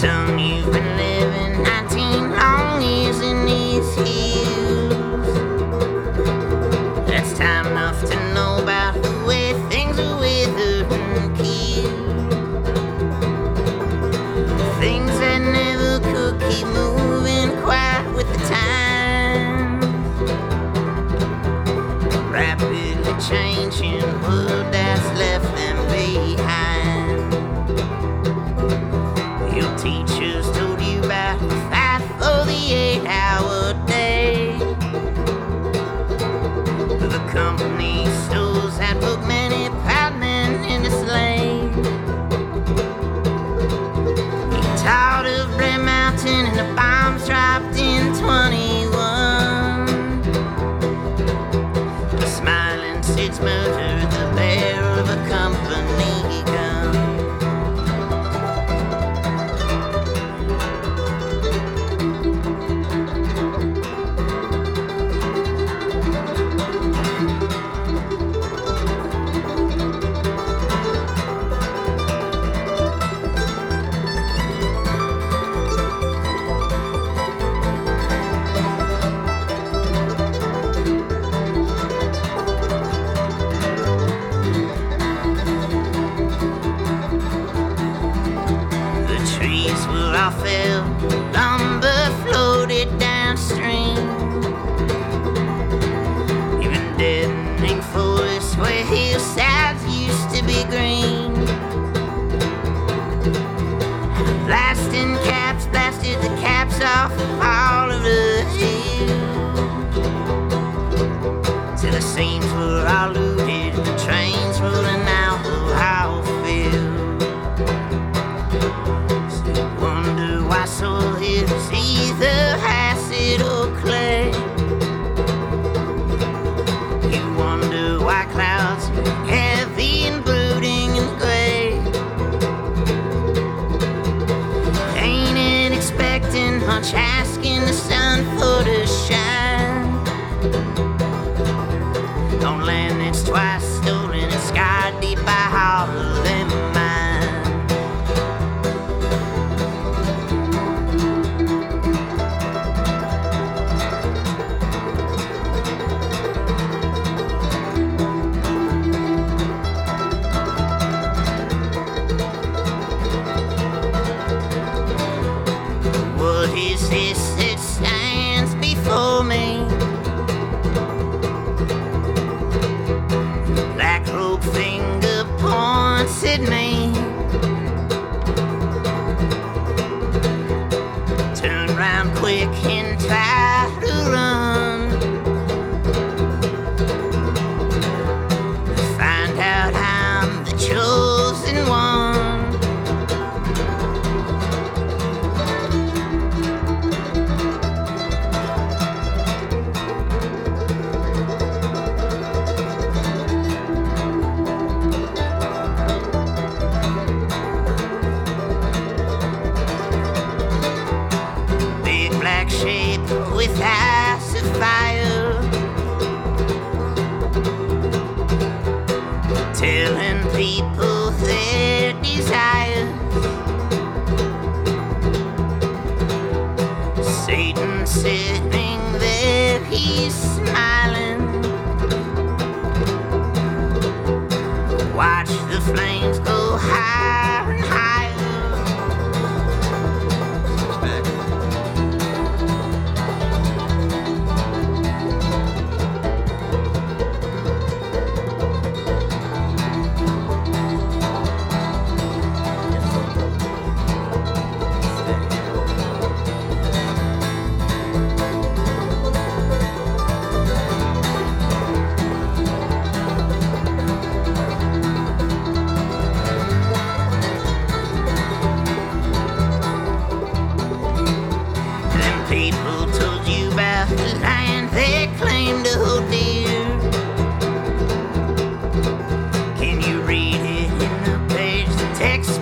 Son, you've been living 19 long years in these hills. That's time enough to know about the way things are withered and killed. Things that never could keep moving quite with the time. Rapidly changing world that's left them behind. Teachers told you about the fight for the eight hour day. The company stores had put many proud men into slave. He taught of Red Mountain and the bombs dropped in 21. The smiling Sid murdered the bearer of a company gun. Till the seams were On land that's twice stolen and sky deep by all me. Turn round quick and try black shape with of fire. Telling people their desires. Satan sitting there, he's smiling. Watch the flames go higher takes